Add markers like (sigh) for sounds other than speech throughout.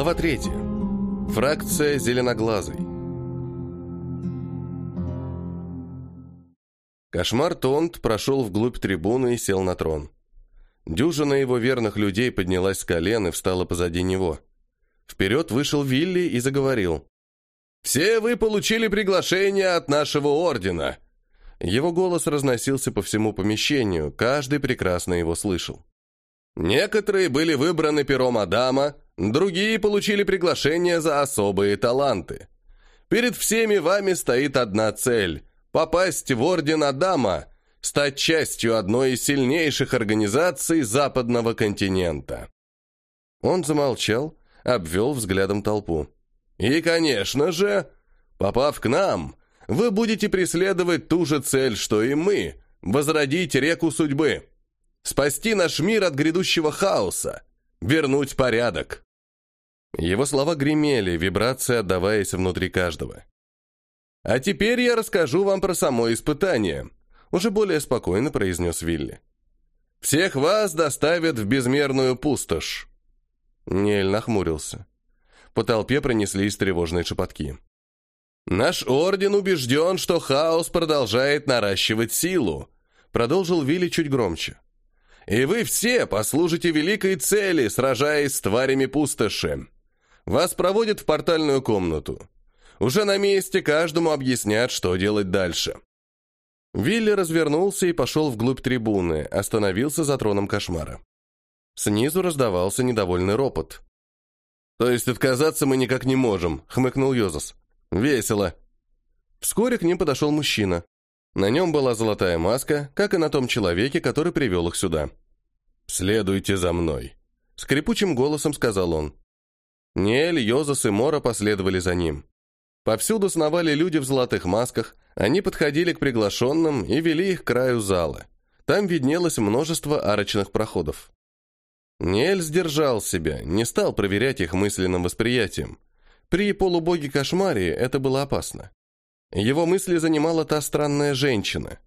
Глава 3. Фракция зеленоглазый. Кошмар Тонт прошел вглубь трибуны и сел на трон. Дюжина его верных людей поднялась с колен и встала позади него. Вперед вышел Вилли и заговорил. «Все вы получили приглашение от нашего ордена!» Его голос разносился по всему помещению, каждый прекрасно его слышал. Некоторые были выбраны пером Адама, другие получили приглашение за особые таланты. Перед всеми вами стоит одна цель – попасть в Орден Адама, стать частью одной из сильнейших организаций западного континента. Он замолчал, обвел взглядом толпу. И, конечно же, попав к нам, вы будете преследовать ту же цель, что и мы – возродить реку судьбы. Спасти наш мир от грядущего хаоса. Вернуть порядок. Его слова гремели, вибрации отдаваясь внутри каждого. «А теперь я расскажу вам про само испытание», уже более спокойно произнес Вилли. «Всех вас доставят в безмерную пустошь». Нель нахмурился. По толпе пронеслись тревожные шепотки. «Наш орден убежден, что хаос продолжает наращивать силу», продолжил Вилли чуть громче. И вы все послужите великой цели, сражаясь с тварями пустоши. Вас проводят в портальную комнату. Уже на месте каждому объяснят, что делать дальше. Вилли развернулся и пошел вглубь трибуны, остановился за троном кошмара. Снизу раздавался недовольный ропот. «То есть отказаться мы никак не можем», — хмыкнул Йозас. «Весело». Вскоре к ним подошел мужчина. На нем была золотая маска, как и на том человеке, который привел их сюда. «Следуйте за мной», — скрипучим голосом сказал он. Ниэль, Йозас и Мора последовали за ним. Повсюду сновали люди в золотых масках, они подходили к приглашенным и вели их к краю зала. Там виднелось множество арочных проходов. Ниэль сдержал себя, не стал проверять их мысленным восприятием. При полубоге кошмаре это было опасно. Его мысли занимала та странная женщина.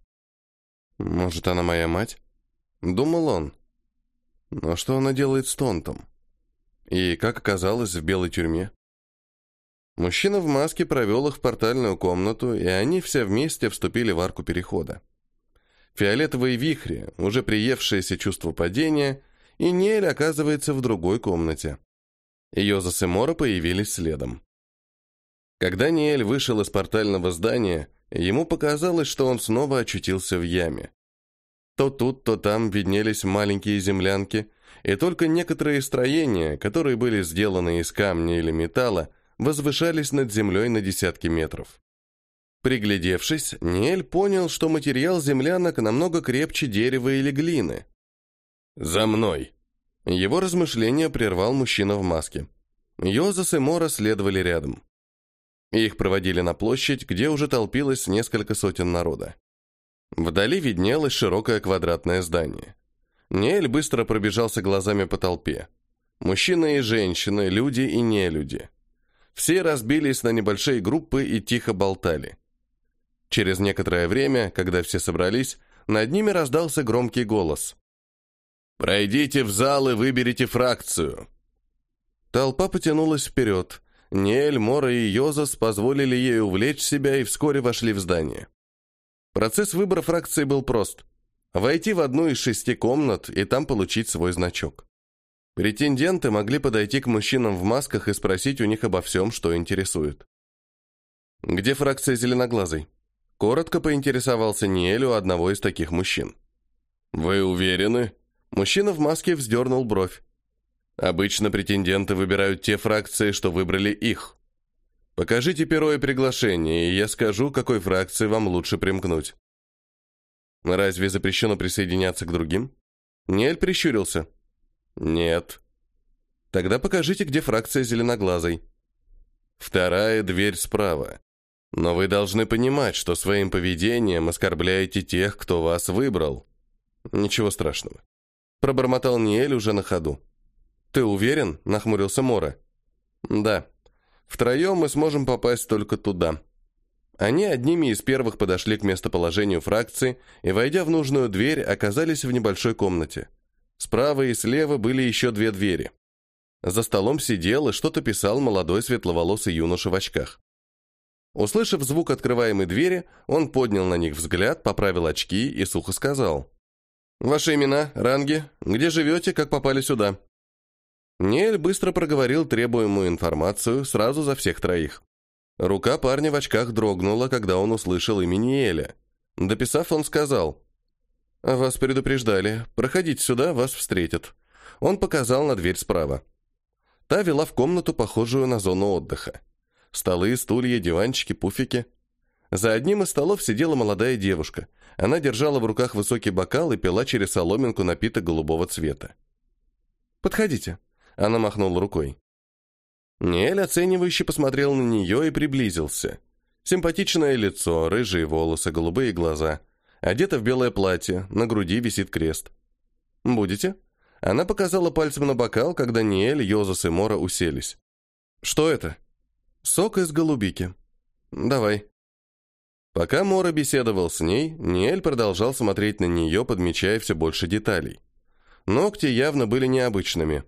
«Может, она моя мать?» Думал он. Но что она делает с Тонтом? И как оказалось в белой тюрьме? Мужчина в маске провел их в портальную комнату, и они все вместе вступили в арку перехода. Фиолетовые вихри, уже приевшееся чувство падения, и Нель оказывается в другой комнате. Йозас и Мора появились следом. Когда Ниэль вышел из портального здания, ему показалось, что он снова очутился в яме. То тут, то там виднелись маленькие землянки, и только некоторые строения, которые были сделаны из камня или металла, возвышались над землей на десятки метров. Приглядевшись, Ниэль понял, что материал землянок намного крепче дерева или глины. «За мной!» Его размышления прервал мужчина в маске. Йозас и Мора следовали рядом. Их проводили на площадь, где уже толпилось несколько сотен народа. Вдали виднелось широкое квадратное здание. Нель быстро пробежался глазами по толпе. Мужчины и женщины, люди и нелюди. Все разбились на небольшие группы и тихо болтали. Через некоторое время, когда все собрались, над ними раздался громкий голос. «Пройдите в зал и выберите фракцию». Толпа потянулась вперед. Нель, Мора и Йозас позволили ей увлечь себя и вскоре вошли в здание. Процесс выбора фракции был прост. Войти в одну из шести комнат и там получить свой значок. Претенденты могли подойти к мужчинам в масках и спросить у них обо всем, что интересует. «Где фракция зеленоглазой?» Коротко поинтересовался Ниэль у одного из таких мужчин. «Вы уверены?» Мужчина в маске вздернул бровь. «Обычно претенденты выбирают те фракции, что выбрали их. Покажите перо и приглашение, и я скажу, какой фракции вам лучше примкнуть. Разве запрещено присоединяться к другим? Нель прищурился. Нет. Тогда покажите, где фракция зеленоглазой. Вторая дверь справа. Но вы должны понимать, что своим поведением оскорбляете тех, кто вас выбрал. Ничего страшного. Пробормотал Ниэль уже на ходу. Ты уверен? Нахмурился Мора. Да. Втроем мы сможем попасть только туда. Они одними из первых подошли к местоположению фракции и, войдя в нужную дверь, оказались в небольшой комнате. Справа и слева были еще две двери. За столом сидел и что-то писал молодой светловолосый юноша в очках. Услышав звук открываемой двери, он поднял на них взгляд, поправил очки и сухо сказал. «Ваши имена, ранги, где живете, как попали сюда?» Нель быстро проговорил требуемую информацию сразу за всех троих. Рука парня в очках дрогнула, когда он услышал имя Ниэля. Дописав, он сказал, «Вас предупреждали. Проходите сюда, вас встретят». Он показал на дверь справа. Та вела в комнату, похожую на зону отдыха. Столы, стулья, диванчики, пуфики. За одним из столов сидела молодая девушка. Она держала в руках высокий бокал и пила через соломинку напиток голубого цвета. «Подходите», — она махнула рукой. Ниэль оценивающе посмотрел на нее и приблизился. Симпатичное лицо, рыжие волосы, голубые глаза. Одета в белое платье, на груди висит крест. «Будете?» Она показала пальцем на бокал, когда Ниэль, Йозас и Мора уселись. «Что это?» «Сок из голубики». «Давай». Пока Мора беседовал с ней, Ниэль продолжал смотреть на нее, подмечая все больше деталей. Ногти явно были необычными.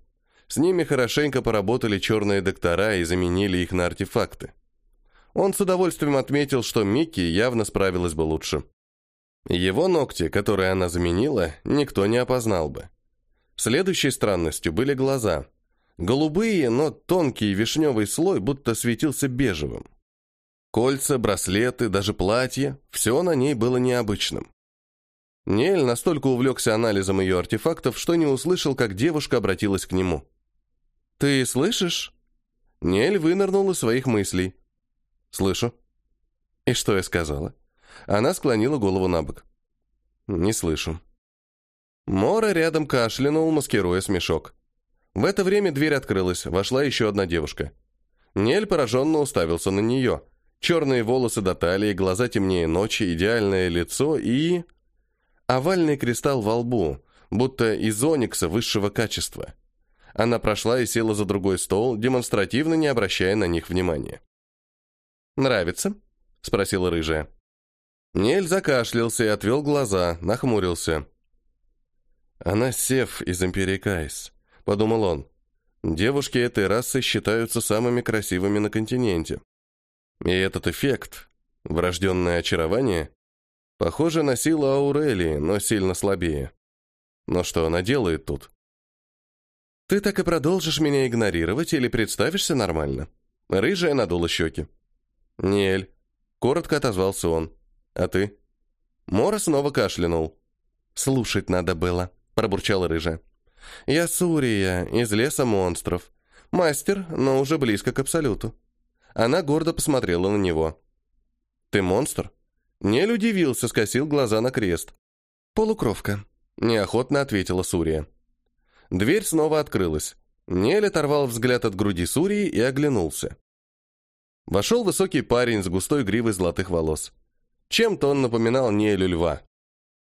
С ними хорошенько поработали черные доктора и заменили их на артефакты. Он с удовольствием отметил, что Микки явно справилась бы лучше. Его ногти, которые она заменила, никто не опознал бы. Следующей странностью были глаза. Голубые, но тонкий вишневый слой будто светился бежевым. Кольца, браслеты, даже платье – все на ней было необычным. Нель настолько увлекся анализом ее артефактов, что не услышал, как девушка обратилась к нему. «Ты слышишь?» Нель вынырнул из своих мыслей. «Слышу». «И что я сказала?» Она склонила голову на бок. «Не слышу». Мора рядом кашлянул, маскируя смешок. В это время дверь открылась, вошла еще одна девушка. Нель пораженно уставился на нее. Черные волосы до талии, глаза темнее ночи, идеальное лицо и... Овальный кристалл во лбу, будто из оникса высшего качества. Она прошла и села за другой стол, демонстративно не обращая на них внимания. «Нравится?» — спросила рыжая. Нель закашлялся и отвел глаза, нахмурился. «Она сев из Империи Кайс», — подумал он. «Девушки этой расы считаются самыми красивыми на континенте. И этот эффект, врожденное очарование, похоже на силу Аурелии, но сильно слабее. Но что она делает тут?» «Ты так и продолжишь меня игнорировать или представишься нормально?» Рыжая надула щеки. «Нель», — коротко отозвался он. «А ты?» Мора снова кашлянул. «Слушать надо было», — пробурчала рыжая. «Я Сурия, из леса монстров. Мастер, но уже близко к абсолюту». Она гордо посмотрела на него. «Ты монстр?» Нель удивился, скосил глаза на крест. «Полукровка», — неохотно ответила Сурия. Дверь снова открылась. Нель оторвал взгляд от груди Сурии и оглянулся. Вошел высокий парень с густой гривой золотых волос. Чем-то он напоминал Нелю льва.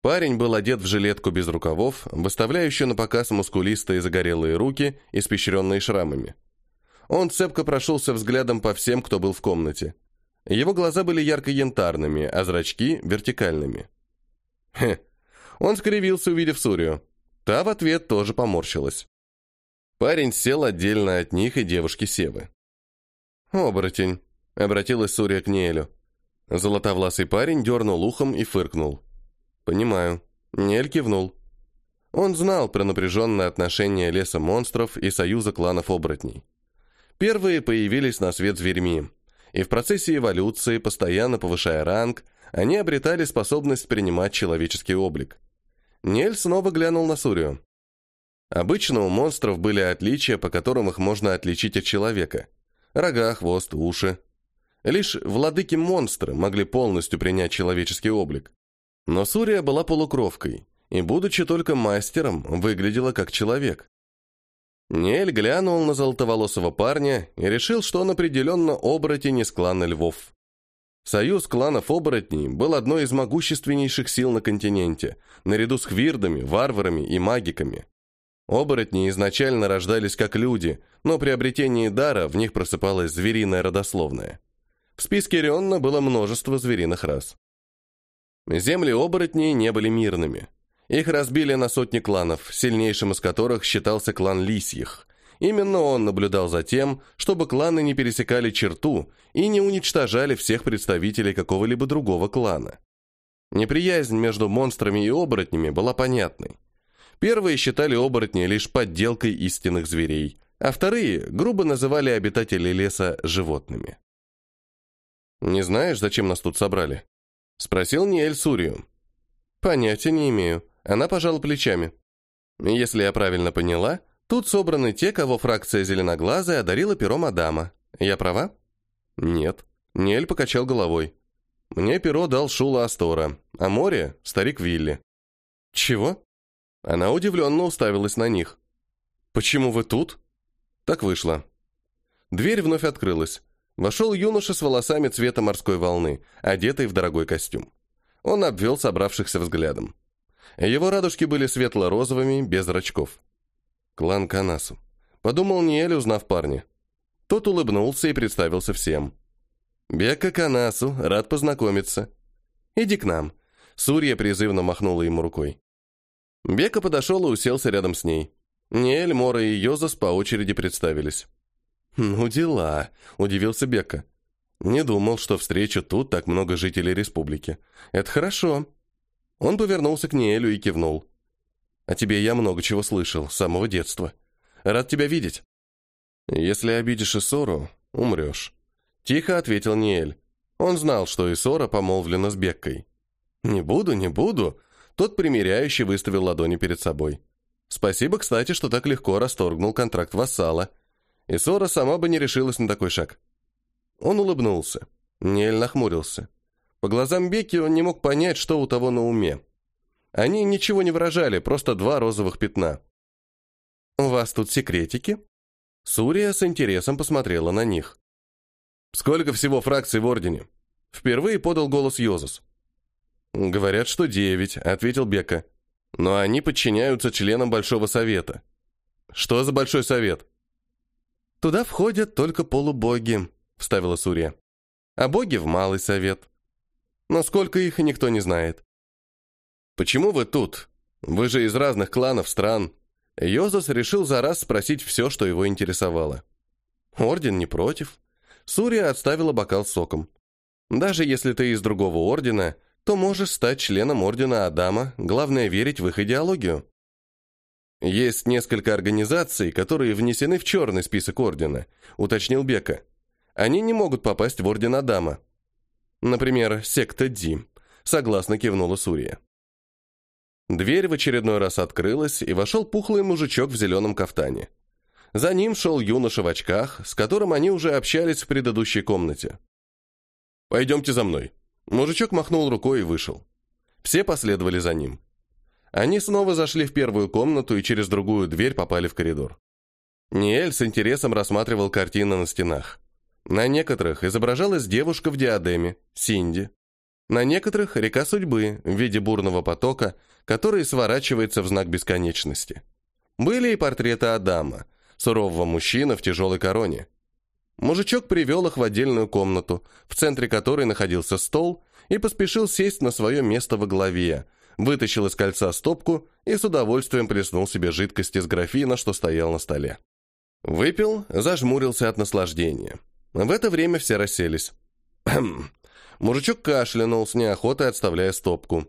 Парень был одет в жилетку без рукавов, выставляющую на показ мускулистые загорелые руки, испещренные шрамами. Он цепко прошелся взглядом по всем, кто был в комнате. Его глаза были ярко-янтарными, а зрачки — вертикальными. Хе. Он скривился, увидев Сурию. Та в ответ тоже поморщилась. Парень сел отдельно от них и девушки Севы. «Оборотень», — обратилась Сурия к Неэлю. Золотовласый парень дернул ухом и фыркнул. «Понимаю». Нель кивнул. Он знал про напряженное отношение леса монстров и союза кланов оборотней. Первые появились на свет зверьми, и в процессе эволюции, постоянно повышая ранг, они обретали способность принимать человеческий облик. Нель снова глянул на Сурию. Обычно у монстров были отличия, по которым их можно отличить от человека. Рога, хвост, уши. Лишь владыки-монстры могли полностью принять человеческий облик. Но Сурия была полукровкой, и, будучи только мастером, выглядела как человек. Нель глянул на золотоволосого парня и решил, что он определенно оборотень из клана львов. Союз кланов-оборотней был одной из могущественнейших сил на континенте, наряду с хвирдами, варварами и магиками. Оборотни изначально рождались как люди, но при обретении дара в них просыпалась звериная родословная. В списке Рионна было множество звериных рас. Земли оборотней не были мирными. Их разбили на сотни кланов, сильнейшим из которых считался клан Лисьих, Именно он наблюдал за тем, чтобы кланы не пересекали черту и не уничтожали всех представителей какого-либо другого клана. Неприязнь между монстрами и оборотнями была понятной. Первые считали оборотни лишь подделкой истинных зверей, а вторые грубо называли обитателей леса животными. «Не знаешь, зачем нас тут собрали?» — спросил Ниэль Сурию. «Понятия не имею». Она пожала плечами. «Если я правильно поняла, тут собраны те, кого фракция Зеленоглазая одарила пером Адама. Я права?» «Нет». Ниэль покачал головой. «Мне перо дал Шула Астора, а море — старик Вилли». «Чего?» Она удивленно уставилась на них. «Почему вы тут?» Так вышло. Дверь вновь открылась. Вошел юноша с волосами цвета морской волны, одетый в дорогой костюм. Он обвел собравшихся взглядом. Его радужки были светло-розовыми, без зрачков. Клан Канасу. Подумал Ниэль, узнав парня. Тот улыбнулся и представился всем. «Бека Канасу, рад познакомиться. Иди к нам». Сурья призывно махнула ему рукой. Бека подошел и уселся рядом с ней. Ниэль, Мора и Йозас по очереди представились. «Ну дела», — удивился Бека. «Не думал, что встречу тут так много жителей республики. Это хорошо». Он повернулся к Ниэлю и кивнул. «О тебе я много чего слышал, с самого детства. Рад тебя видеть». «Если обидишь Исору, умрешь», — тихо ответил Ниэль. Он знал, что Исора помолвлена с Беккой. «Не буду, не буду», тот примиряюще выставил ладони перед собой. Спасибо, кстати, что так легко расторгнул контракт вассала. И Сора сама бы не решилась на такой шаг. Он улыбнулся. Нель нахмурился. По глазам Бекки он не мог понять, что у того на уме. Они ничего не выражали, просто два розовых пятна. «У вас тут секретики?» Сурия с интересом посмотрела на них. «Сколько всего фракций в Ордене?» Впервые подал голос Йозус. «Говорят, что девять», — ответил Бека. «Но они подчиняются членам Большого Совета». «Что за Большой Совет?» «Туда входят только полубоги», — вставила Сурья. «А боги в Малый Совет. Но сколько их, никто не знает». «Почему вы тут? Вы же из разных кланов, стран». Йозас решил за раз спросить все, что его интересовало. Орден не против. Сурья отставила бокал с соком. «Даже если ты из другого ордена, то можешь стать членом Ордена Адама, главное верить в их идеологию. Есть несколько организаций, которые внесены в черный список Ордена, уточнил Бека. Они не могут попасть в Орден Адама. Например, секта Ди, согласно кивнула Сурия. Дверь в очередной раз открылась, и вошел пухлый мужичок в зеленом кафтане. За ним шел юноша в очках, с которым они уже общались в предыдущей комнате. «Пойдемте за мной», Мужичок махнул рукой и вышел. Все последовали за ним. Они снова зашли в первую комнату и через другую дверь попали в коридор. Ниэль с интересом рассматривал картины на стенах. На некоторых изображалась девушка в диадеме, Синди. На некоторых – река судьбы в виде бурного потока, который сворачивается в знак бесконечности. Были и портреты Адама, сурового мужчины в тяжелой короне. Мужичок привел их в отдельную комнату, в центре которой находился стол, и поспешил сесть на свое место во главе, вытащил из кольца стопку и с удовольствием плеснул себе жидкость из графина, что стоял на столе. Выпил, зажмурился от наслаждения. В это время все расселись. (clears throat) Мужичок кашлянул с неохотой, отставляя стопку.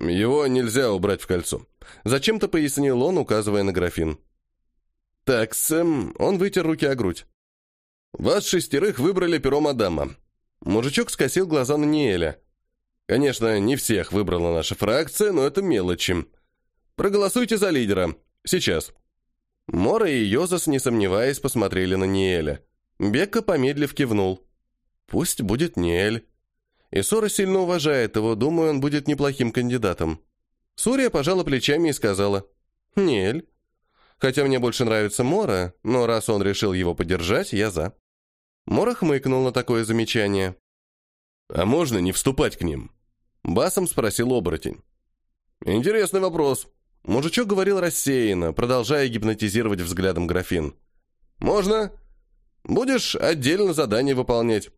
«Его нельзя убрать в кольцо», — зачем-то пояснил он, указывая на графин. «Так, Сэм...» — он вытер руки о грудь. Вас шестерых выбрали пером Адама. Мужичок скосил глаза на Ниэля. Конечно, не всех выбрала наша фракция, но это мелочи. Проголосуйте за лидера. Сейчас. Мора и Йозас, не сомневаясь, посмотрели на Ниэля. Бекка, помедлив, кивнул. Пусть будет Ниэль. И Сора сильно уважает его, думаю, он будет неплохим кандидатом. Сурия пожала плечами и сказала, «Ниэль. Хотя мне больше нравится Мора, но раз он решил его поддержать, я за». Мора хмыкнул на такое замечание. «А можно не вступать к ним?» Басом спросил оборотень. «Интересный вопрос». Мужичок говорил рассеянно, продолжая гипнотизировать взглядом графин. «Можно? Будешь отдельно задание выполнять».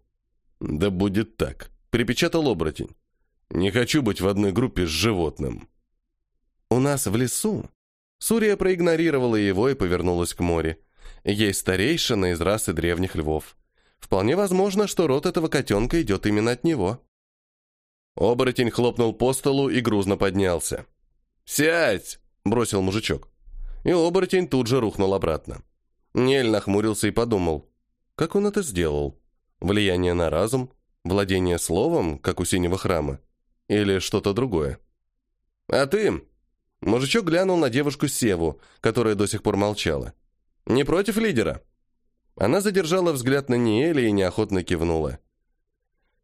«Да будет так», — припечатал оборотень. «Не хочу быть в одной группе с животным». «У нас в лесу...» Сурия проигнорировала его и повернулась к морю. Есть старейшина из расы древних львов. Вполне возможно, что род этого котенка идет именно от него. Оборотень хлопнул по столу и грузно поднялся. «Сядь!» – бросил мужичок. И оборотень тут же рухнул обратно. Нель нахмурился и подумал, как он это сделал? Влияние на разум? Владение словом, как у синего храма? Или что-то другое? «А ты?» Мужичок глянул на девушку Севу, которая до сих пор молчала. «Не против лидера?» Она задержала взгляд на Ниэля и неохотно кивнула.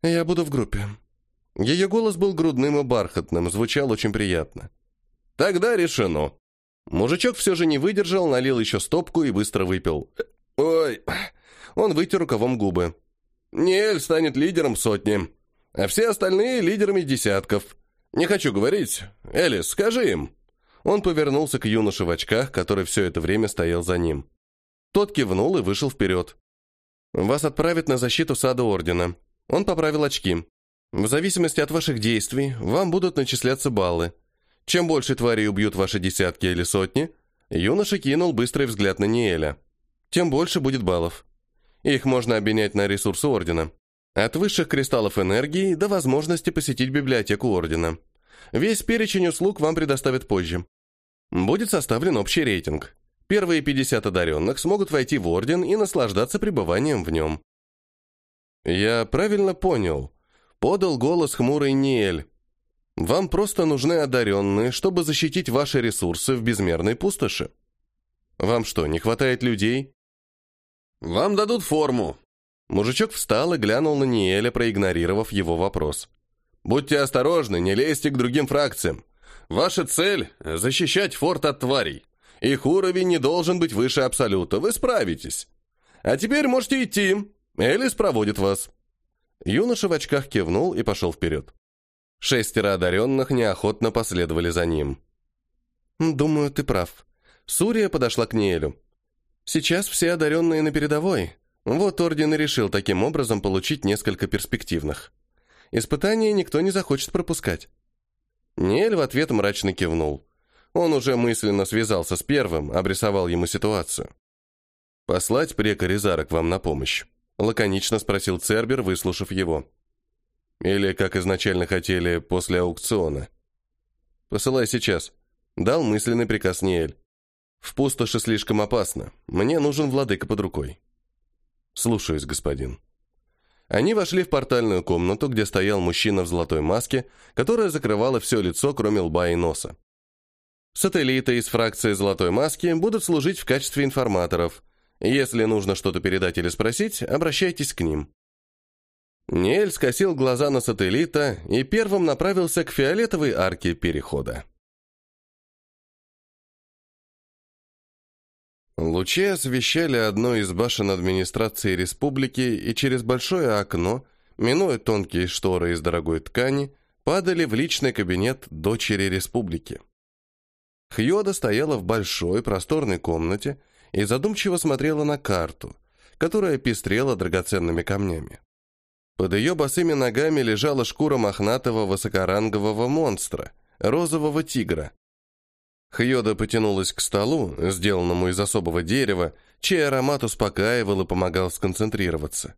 «Я буду в группе». Ее голос был грудным и бархатным, звучал очень приятно. «Тогда решено». Мужичок все же не выдержал, налил еще стопку и быстро выпил. «Ой...» Он вытер рукавом губы. «Ниэль станет лидером сотни, а все остальные лидерами десятков. Не хочу говорить. Элис, скажи им». Он повернулся к юноше в очках, который все это время стоял за ним. Тот кивнул и вышел вперед. «Вас отправят на защиту сада Ордена». Он поправил очки. «В зависимости от ваших действий, вам будут начисляться баллы. Чем больше тварей убьют ваши десятки или сотни, юноша кинул быстрый взгляд на Ниэля, тем больше будет баллов. Их можно обменять на ресурсы Ордена. От высших кристаллов энергии до возможности посетить библиотеку Ордена. Весь перечень услуг вам предоставят позже. Будет составлен общий рейтинг. Первые 50 одаренных смогут войти в Орден и наслаждаться пребыванием в нем. «Я правильно понял», — подал голос хмурый Ниэль. «Вам просто нужны одаренные, чтобы защитить ваши ресурсы в безмерной пустоши. Вам что, не хватает людей?» «Вам дадут форму». Мужичок встал и глянул на Ниэля, проигнорировав его вопрос. «Будьте осторожны, не лезьте к другим фракциям. Ваша цель — защищать форт от тварей. Их уровень не должен быть выше абсолюта. Вы справитесь. А теперь можете идти. Элис проводит вас». Юноша в очках кивнул и пошел вперед. Шестеро одаренных неохотно последовали за ним. «Думаю, ты прав». Сурия подошла к Ниэлю. «Сейчас все одаренные на передовой. Вот Орден и решил таким образом получить несколько перспективных. Испытания никто не захочет пропускать». Ниэль в ответ мрачно кивнул. Он уже мысленно связался с первым, обрисовал ему ситуацию. «Послать прека Резара к вам на помощь?» — лаконично спросил Цербер, выслушав его. «Или, как изначально хотели, после аукциона?» «Посылай сейчас», — дал мысленный приказ Ниэль. «В пустоши слишком опасно. Мне нужен владыка под рукой». «Слушаюсь, господин». Они вошли в портальную комнату, где стоял мужчина в золотой маске, которая закрывала все лицо, кроме лба и носа. Сателлиты из фракции «Золотой маски» будут служить в качестве информаторов. Если нужно что-то передать или спросить, обращайтесь к ним. Ниэль скосил глаза на сателлита и первым направился к фиолетовой арке перехода. Лучи освещали одну из башен администрации республики и через большое окно, минуя тонкие шторы из дорогой ткани, падали в личный кабинет дочери республики. Хьода стояла в большой просторной комнате и задумчиво смотрела на карту, которая пестрела драгоценными камнями. Под ее босыми ногами лежала шкура мохнатого высокорангового монстра, розового тигра. Хьода потянулась к столу, сделанному из особого дерева, чей аромат успокаивал и помогал сконцентрироваться.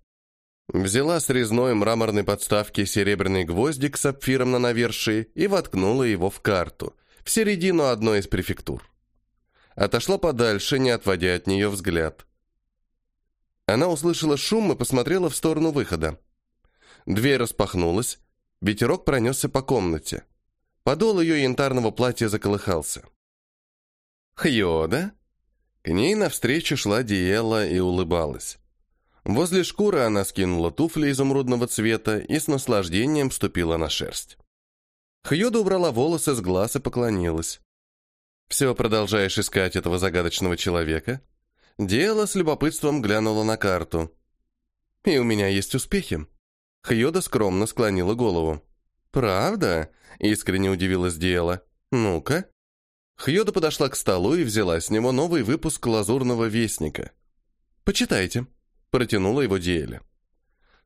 Взяла с резной мраморной подставки серебряный гвоздик с сапфиром на навершии и воткнула его в карту, в середину одной из префектур. Отошла подальше, не отводя от нее взгляд. Она услышала шум и посмотрела в сторону выхода. Дверь распахнулась, ветерок пронесся по комнате. Подол ее янтарного платья заколыхался. «Хьода?» К ней навстречу шла Диэла и улыбалась. Возле шкуры она скинула туфли изумрудного цвета и с наслаждением вступила на шерсть. Хьюда убрала волосы с глаз и поклонилась. «Все продолжаешь искать этого загадочного человека?» Дело с любопытством глянула на карту. «И у меня есть успехи». Хьюда скромно склонила голову. «Правда?» — искренне удивилась Диэла. «Ну-ка». Хьюда подошла к столу и взяла с него новый выпуск «Лазурного вестника». «Почитайте», — протянула его Диэле.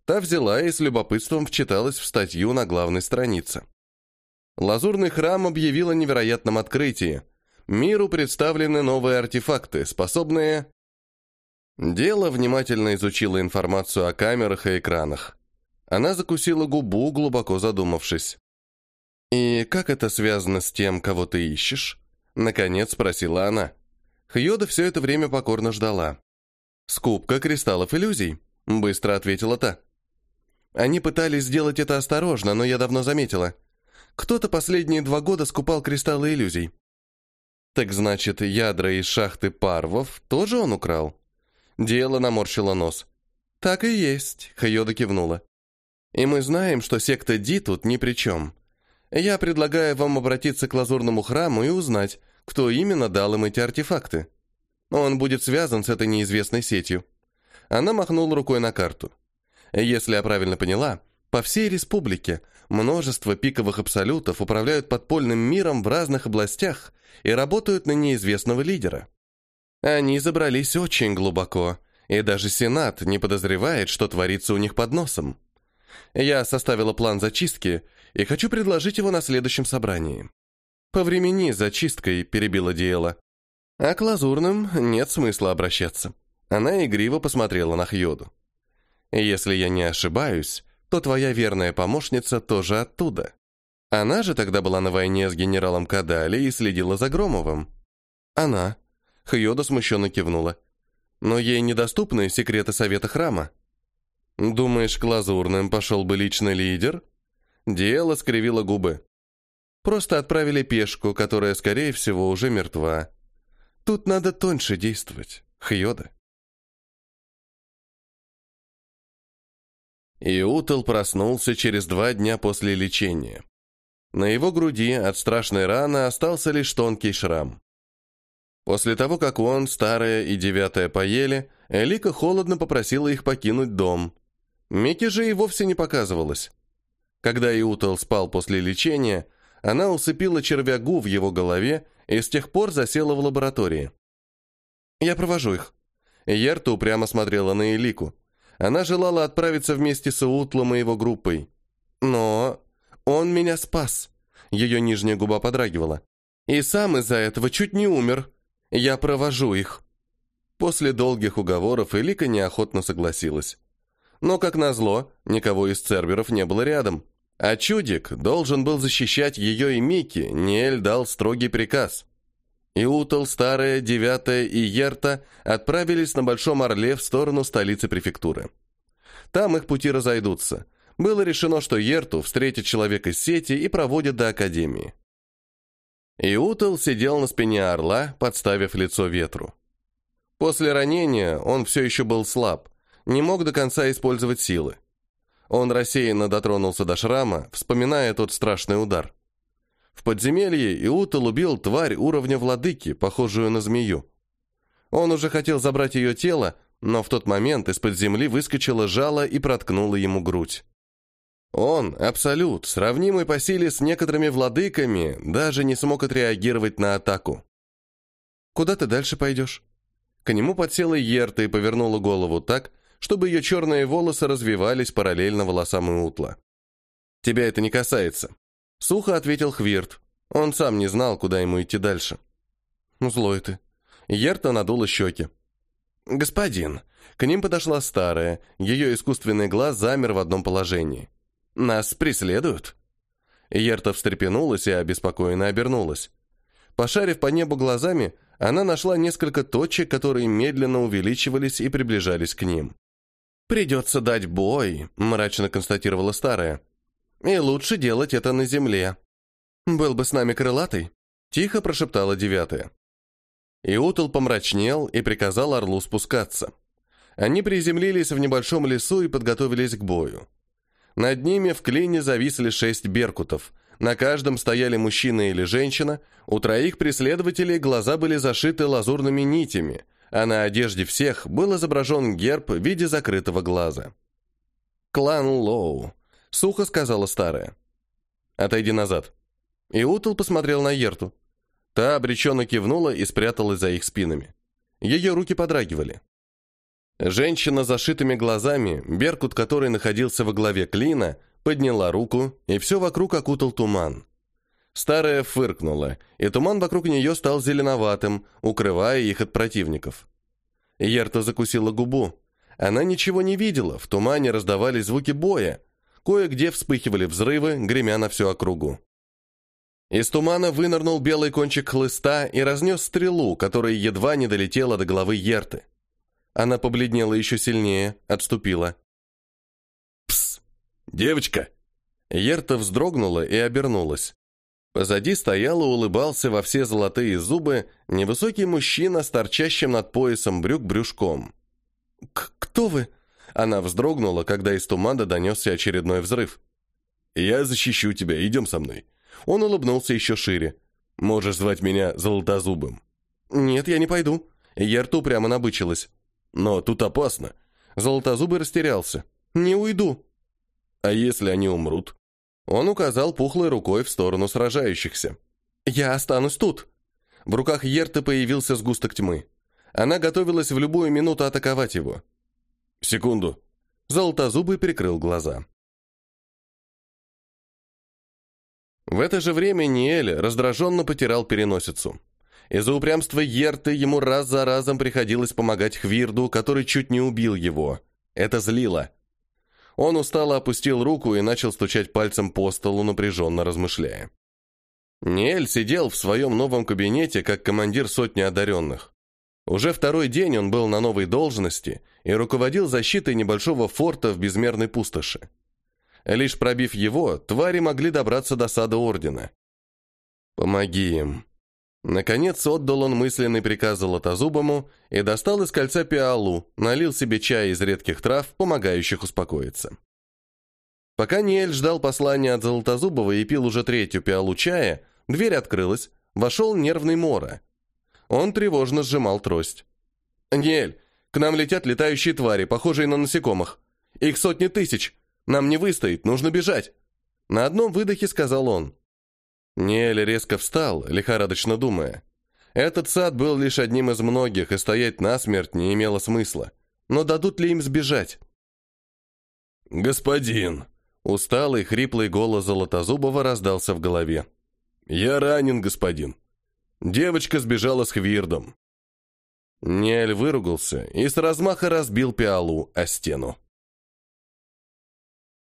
Та взяла и с любопытством вчиталась в статью на главной странице. Лазурный храм объявил о невероятном открытии. Миру представлены новые артефакты, способные... Дело внимательно изучила информацию о камерах и экранах. Она закусила губу, глубоко задумавшись. «И как это связано с тем, кого ты ищешь?» Наконец спросила она. Хьода все это время покорно ждала. «Скупка кристаллов иллюзий», — быстро ответила та. Они пытались сделать это осторожно, но я давно заметила. Кто-то последние два года скупал кристаллы иллюзий. Так значит, ядра из шахты Парвов тоже он украл? Дело наморщило нос. Так и есть, Хайода кивнула. И мы знаем, что секта Ди тут ни при чем. Я предлагаю вам обратиться к лазурному храму и узнать, кто именно дал им эти артефакты. Он будет связан с этой неизвестной сетью. Она махнула рукой на карту. Если я правильно поняла, по всей республике множество пиковых абсолютов управляют подпольным миром в разных областях и работают на неизвестного лидера. Они забрались очень глубоко, и даже Сенат не подозревает, что творится у них под носом. Я составила план зачистки и хочу предложить его на следующем собрании. По времени зачисткой перебила Диэла. А к лазурным нет смысла обращаться. Она игриво посмотрела на Хьоду. Если я не ошибаюсь, то твоя верная помощница тоже оттуда. Она же тогда была на войне с генералом Кадали и следила за Громовым. Она. Хьода смущенно кивнула. Но ей недоступны секреты Совета Храма. Думаешь, к лазурным пошел бы личный лидер? Дело скривило губы. Просто отправили пешку, которая, скорее всего, уже мертва. Тут надо тоньше действовать. Хьода. Иутел проснулся через два дня после лечения. На его груди от страшной раны остался лишь тонкий шрам. После того, как он, старая и девятая поели, Элика холодно попросила их покинуть дом. Микки же и вовсе не показывалась. Когда Иутел спал после лечения, она усыпила червягу в его голове и с тех пор засела в лаборатории. «Я провожу их». Ерта упрямо смотрела на Элику. Она желала отправиться вместе с Утлом и его группой. Но он меня спас. Ее нижняя губа подрагивала. И сам из-за этого чуть не умер. Я провожу их. После долгих уговоров Элика неохотно согласилась. Но, как назло, никого из церберов не было рядом. А чудик должен был защищать ее и Мики, Ниэль дал строгий приказ. Иутал, Старая, Девятая и Ерта отправились на Большом Орле в сторону столицы префектуры. Там их пути разойдутся. Было решено, что Ерту встретит человек из сети и проводит до Академии. Иутал сидел на спине орла, подставив лицо ветру. После ранения он все еще был слаб, не мог до конца использовать силы. Он рассеянно дотронулся до шрама, вспоминая тот страшный удар. В подземелье Иутал убил тварь уровня владыки, похожую на змею. Он уже хотел забрать ее тело, но в тот момент из-под земли выскочило жало и проткнуло ему грудь. Он, Абсолют, сравнимый по силе с некоторыми владыками, даже не смог отреагировать на атаку. «Куда ты дальше пойдешь?» К нему подсела Ерта и повернула голову так, чтобы ее черные волосы развивались параллельно волосам Иутла. «Тебя это не касается», Сухо ответил Хвирт. Он сам не знал, куда ему идти дальше. «Ну, злой ты». Ерта надула щеки. «Господин». К ним подошла старая, ее искусственный глаз замер в одном положении. «Нас преследуют?» Ерта встрепенулась и обеспокоенно обернулась. Пошарив по небу глазами, она нашла несколько точек, которые медленно увеличивались и приближались к ним. «Придется дать бой», — мрачно констатировала старая. И лучше делать это на земле. Был бы с нами крылатый, тихо прошептала девятая. Иутл помрачнел и приказал орлу спускаться. Они приземлились в небольшом лесу и подготовились к бою. Над ними в клине зависли шесть беркутов. На каждом стояли мужчина или женщина, у троих преследователей глаза были зашиты лазурными нитями, а на одежде всех был изображен герб в виде закрытого глаза. Клан Лоу. Сухо сказала старая. «Отойди назад». И Утл посмотрел на Ерту. Та обреченно кивнула и спряталась за их спинами. Ее руки подрагивали. Женщина с зашитыми глазами, беркут который находился во главе клина, подняла руку, и все вокруг окутал туман. Старая фыркнула, и туман вокруг нее стал зеленоватым, укрывая их от противников. Ерта закусила губу. Она ничего не видела, в тумане раздавались звуки боя. Кое-где вспыхивали взрывы, гремя на всю округу. Из тумана вынырнул белый кончик хлыста и разнес стрелу, которая едва не долетела до головы Ерты. Она побледнела еще сильнее, отступила. «Пс! Девочка!» Ерта вздрогнула и обернулась. Позади стоял и улыбался во все золотые зубы невысокий мужчина с торчащим над поясом брюк брюшком. «Кто вы?» Она вздрогнула, когда из тумана донесся очередной взрыв. «Я защищу тебя, идем со мной». Он улыбнулся еще шире. «Можешь звать меня Золотозубым». «Нет, я не пойду». Ерту прямо набычилась. «Но тут опасно». Золотозубый растерялся. «Не уйду». «А если они умрут?» Он указал пухлой рукой в сторону сражающихся. «Я останусь тут». В руках Ерты появился сгусток тьмы. Она готовилась в любую минуту атаковать его. «Секунду». Золотозубый прикрыл глаза. В это же время Ниэль раздраженно потирал переносицу. Из-за упрямства Ерты ему раз за разом приходилось помогать Хвирду, который чуть не убил его. Это злило. Он устало опустил руку и начал стучать пальцем по столу, напряженно размышляя. Ниэль сидел в своем новом кабинете, как командир сотни одаренных. Уже второй день он был на новой должности и руководил защитой небольшого форта в безмерной пустоши. Лишь пробив его, твари могли добраться до сада Ордена. «Помоги им», Наконец отдал он мысленный приказ Золотозубому и достал из кольца пиалу, налил себе чай из редких трав, помогающих успокоиться. Пока Ниэль ждал послания от Золотозубова и пил уже третью пиалу чая, дверь открылась, вошел нервный Мора. Он тревожно сжимал трость. «Ниэль, к нам летят летающие твари, похожие на насекомых. Их сотни тысяч. Нам не выстоит, нужно бежать». На одном выдохе сказал он. Ниэль резко встал, лихорадочно думая. Этот сад был лишь одним из многих, и стоять насмерть не имело смысла. Но дадут ли им сбежать? «Господин!» Усталый, хриплый голос Золотозубова раздался в голове. «Я ранен, господин. Девочка сбежала с Хвирдом». Ниэль выругался и с размаха разбил пиалу о стену.